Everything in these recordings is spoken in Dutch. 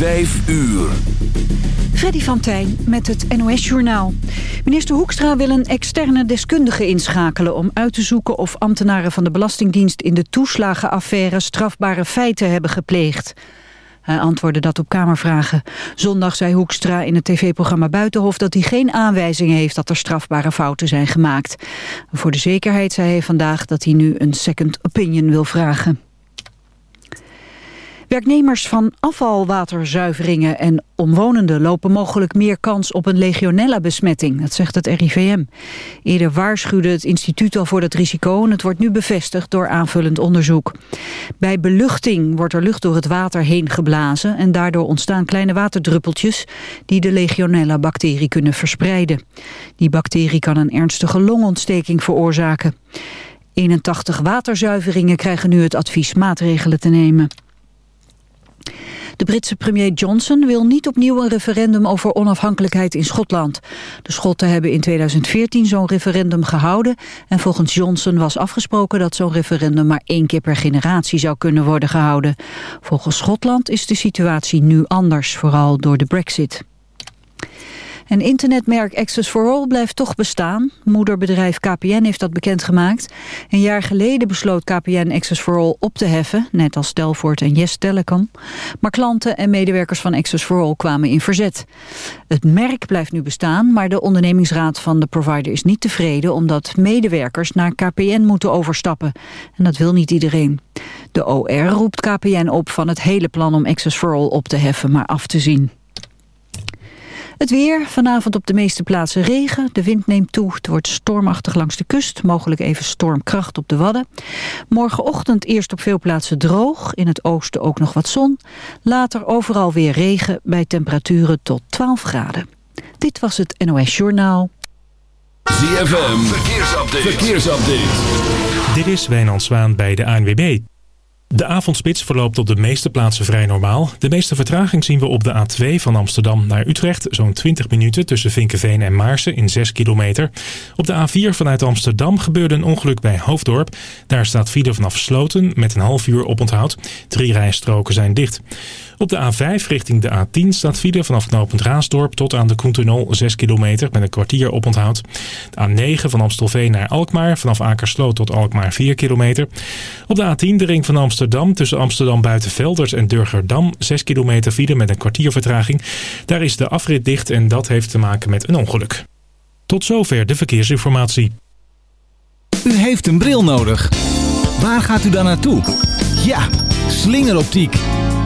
Vijf uur. Freddy van Tijn met het NOS-journaal. Minister Hoekstra wil een externe deskundige inschakelen... om uit te zoeken of ambtenaren van de Belastingdienst... in de toeslagenaffaire strafbare feiten hebben gepleegd. Hij antwoordde dat op Kamervragen. Zondag zei Hoekstra in het tv-programma Buitenhof... dat hij geen aanwijzingen heeft dat er strafbare fouten zijn gemaakt. Voor de zekerheid zei hij vandaag dat hij nu een second opinion wil vragen. Werknemers van afvalwaterzuiveringen en omwonenden lopen mogelijk meer kans op een legionella-besmetting, dat zegt het RIVM. Eerder waarschuwde het instituut al voor dat risico en het wordt nu bevestigd door aanvullend onderzoek. Bij beluchting wordt er lucht door het water heen geblazen en daardoor ontstaan kleine waterdruppeltjes die de legionella-bacterie kunnen verspreiden. Die bacterie kan een ernstige longontsteking veroorzaken. 81 waterzuiveringen krijgen nu het advies maatregelen te nemen. De Britse premier Johnson wil niet opnieuw een referendum over onafhankelijkheid in Schotland. De Schotten hebben in 2014 zo'n referendum gehouden en volgens Johnson was afgesproken dat zo'n referendum maar één keer per generatie zou kunnen worden gehouden. Volgens Schotland is de situatie nu anders, vooral door de brexit. En internetmerk Access for All blijft toch bestaan. Moederbedrijf KPN heeft dat bekendgemaakt. Een jaar geleden besloot KPN Access for All op te heffen, net als Telfort en Yes Telecom. Maar klanten en medewerkers van Access for All kwamen in verzet. Het merk blijft nu bestaan, maar de ondernemingsraad van de provider is niet tevreden omdat medewerkers naar KPN moeten overstappen. En dat wil niet iedereen. De OR roept KPN op van het hele plan om Access for All op te heffen, maar af te zien. Het weer, vanavond op de meeste plaatsen regen. De wind neemt toe, het wordt stormachtig langs de kust. Mogelijk even stormkracht op de Wadden. Morgenochtend eerst op veel plaatsen droog. In het oosten ook nog wat zon. Later overal weer regen bij temperaturen tot 12 graden. Dit was het NOS Journaal. ZFM, verkeersupdate. verkeersupdate. Dit is Wijnand Zwaan bij de ANWB. De avondspits verloopt op de meeste plaatsen vrij normaal. De meeste vertraging zien we op de A2 van Amsterdam naar Utrecht. Zo'n 20 minuten tussen Vinkenveen en Maarsen in 6 kilometer. Op de A4 vanuit Amsterdam gebeurde een ongeluk bij Hoofddorp. Daar staat file vanaf Sloten met een half uur op onthoud. Drie rijstroken zijn dicht. Op de A5 richting de A10 staat file vanaf knooppunt Raasdorp tot aan de Koentunnel 6 kilometer met een kwartier op onthoud. De A9 van Amstelveen naar Alkmaar vanaf Akersloot tot Alkmaar 4 kilometer. Op de A10 de ring van Amsterdam tussen Amsterdam Buitenvelders en Durgerdam 6 kilometer file met een kwartier vertraging. Daar is de afrit dicht en dat heeft te maken met een ongeluk. Tot zover de verkeersinformatie. U heeft een bril nodig. Waar gaat u dan naartoe? Ja, slingeroptiek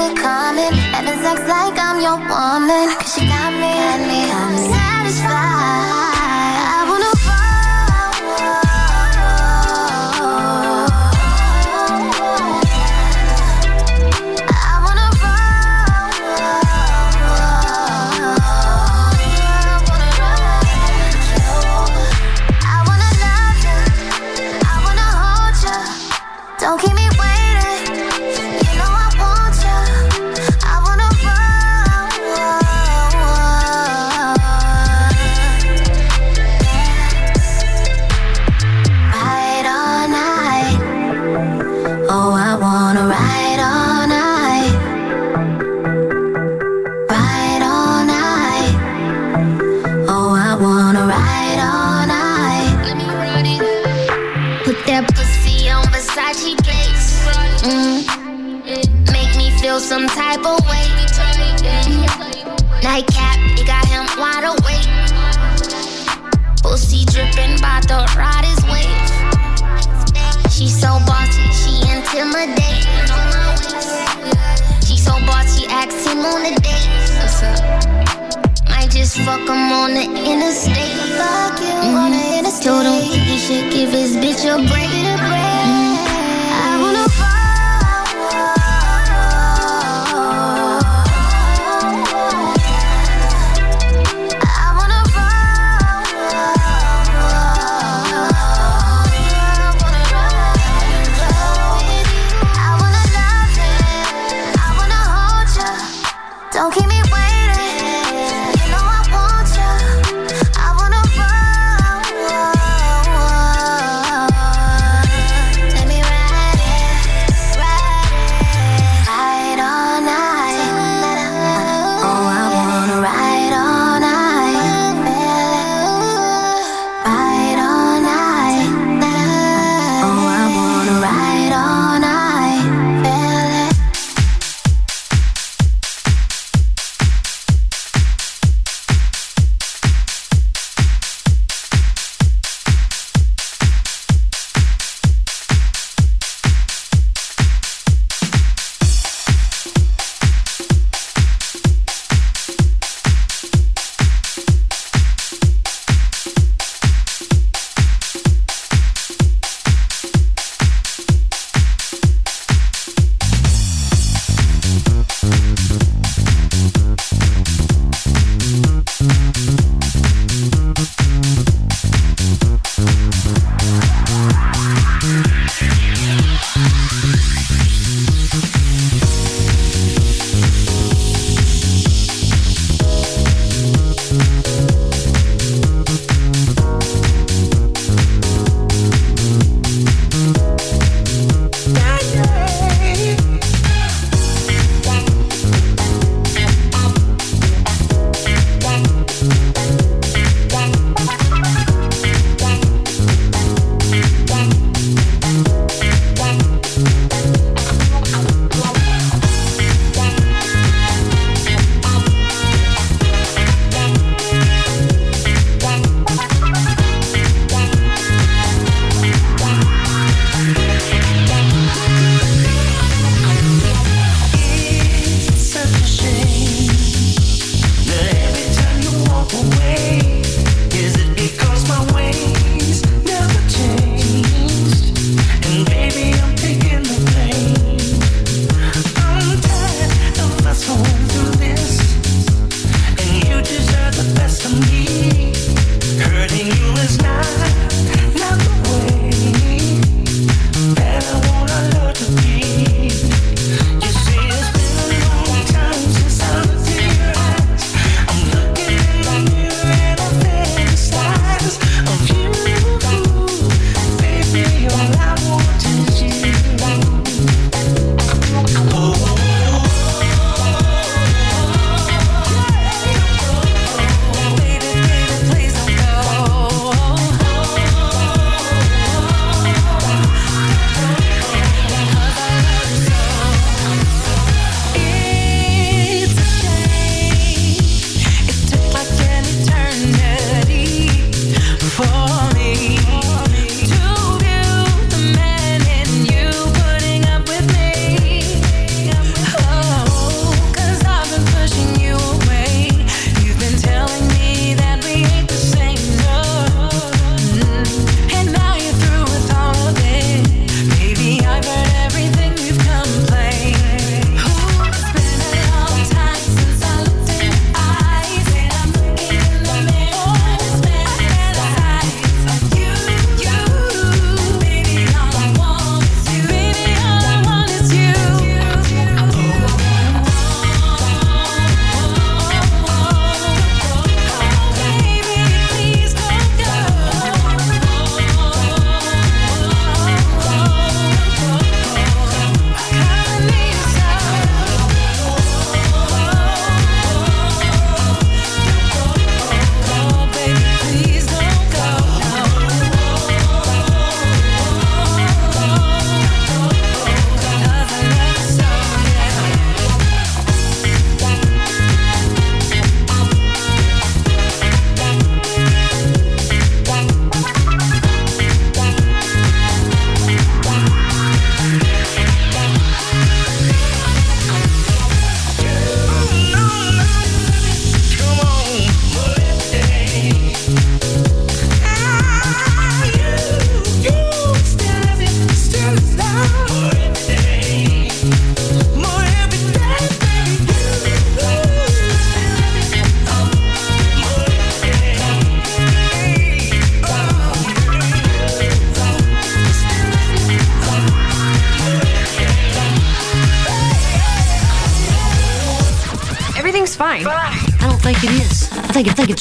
me coming. Having sex like I'm your woman. Cause you got me, got me. Got me. as fuck, I'm on the interstate. Fuck you, mm -hmm. on the mm-hmm. interstate. Told him he should give his bitch a break. A break.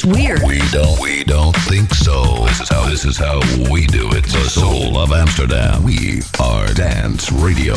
it's weird. We don't we don't think so. This is how this is how we do it. The soul of Amsterdam. We are dance radio.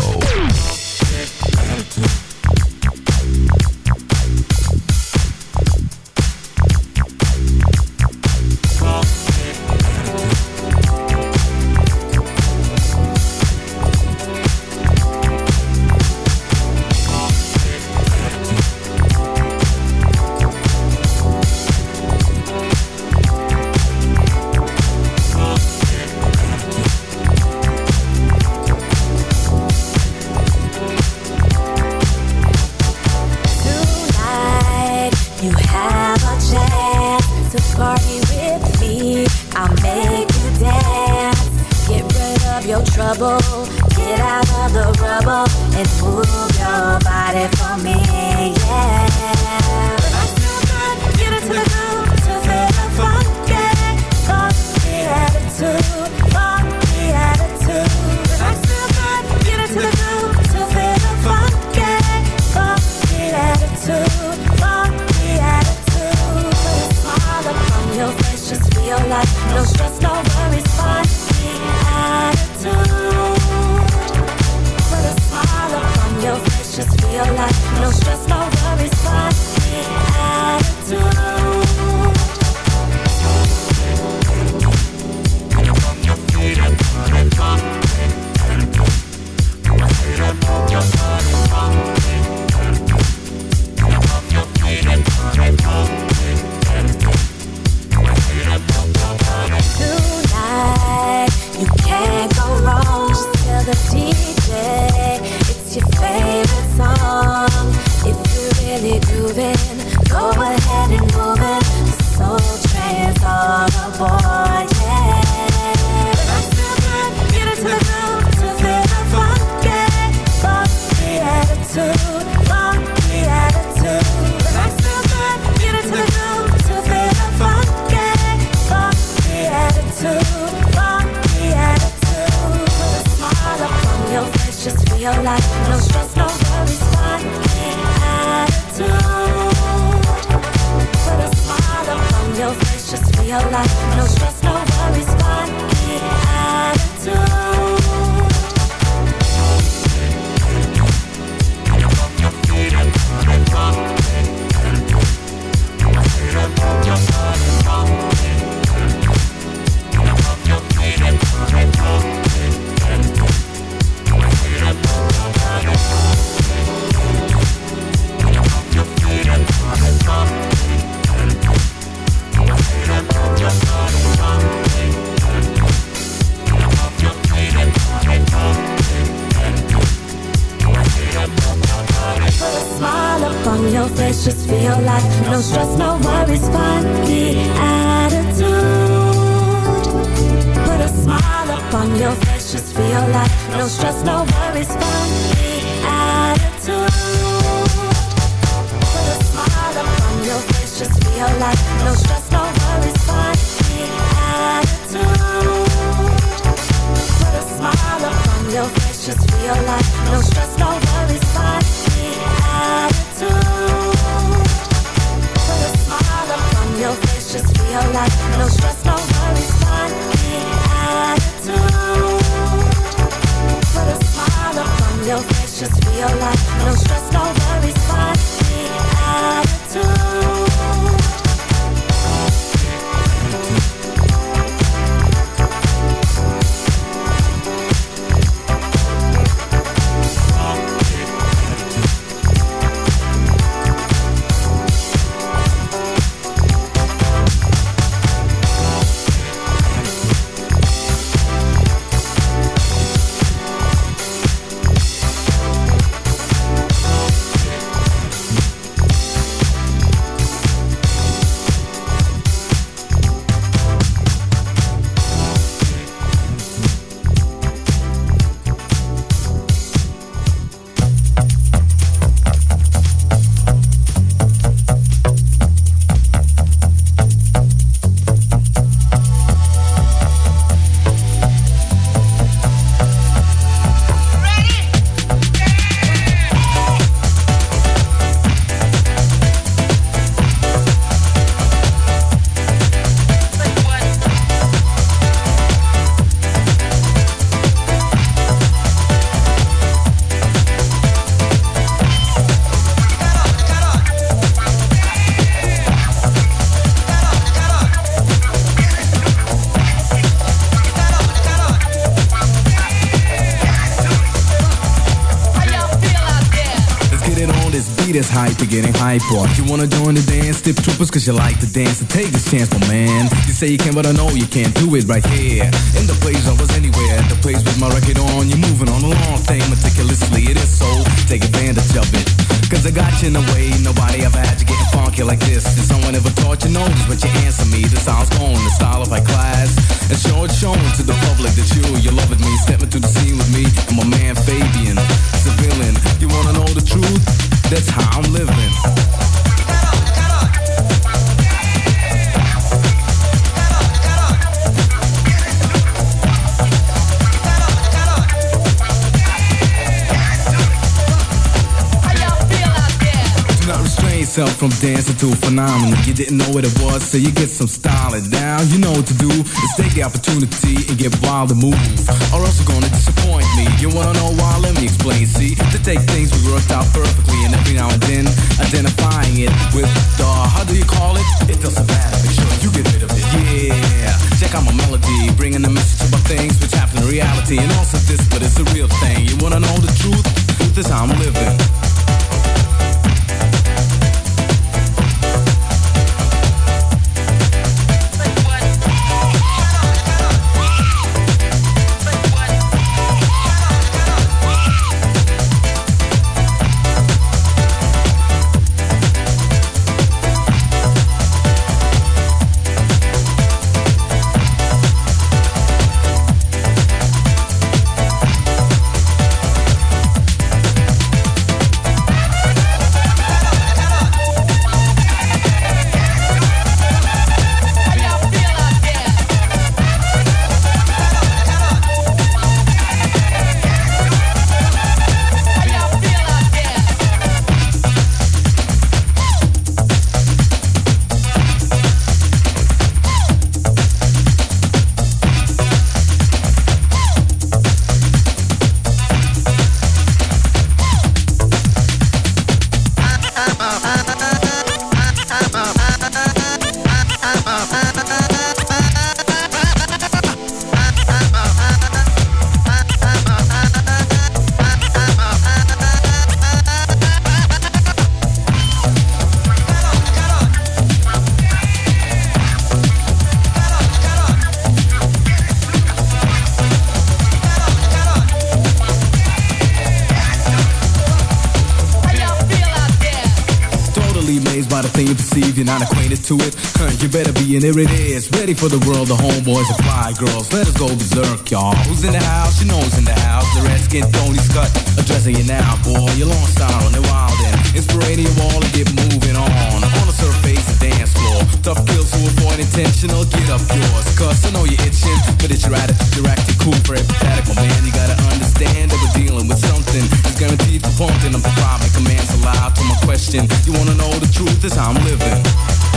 Getting hyper. You wanna join the dance, tip troopers, cause you like to dance. So take this chance, my man. You say you can, but I know you can't do it right here. In the place I was anywhere, at the place with my record on. You're moving on a long thing meticulously, it is so. Take advantage of it. Cause I got you in a way, nobody ever had you getting funky like this. Did someone ever taught you no? Just what you answer me. The sound's going, the style of my class. And show it shown to the public that you, you love it me. Stepping through the scene with me and my man Fabian, civilian. You wanna know the truth? That's how I'm living. Yourself from dancing to a phenomenon. You didn't know what it was, so you get some style it down. You know what to do is take the opportunity and get wild and move. Or else you're gonna disappoint me. You wanna know why? Let me explain. See, to take things we worked out perfectly, and every now and then identifying it with the how do you call it? It so bad. Make sure you get rid of it. Yeah, check out my melody, bringing the message about things which happen in reality, and also this, but it's a real thing. You wanna know the truth? Truth is how I'm living. You perceive, you're not acquainted to it. Huh, you better be, and here it is. Ready for the world, the homeboys and fly girls. Let us go berserk, y'all. Who's in the house? You know who's in the house. The redskin Tony Scott addressing you now, boy. You're long style and wild and inspirating you all to get moving on. On the surface, the dance floor. Tough kills who avoid intentional, get up yours. Cause I know you're itching, but it's your attitude. You're acting cool for empathetic, my man. You gotta understand that we're dealing with something. It's guaranteed for pumping. I'm the my commands aloud to my question. You wanna know the truth I'm living.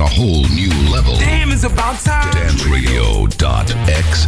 On a whole new level. Damn, it's about time. DanceRadio.xxx.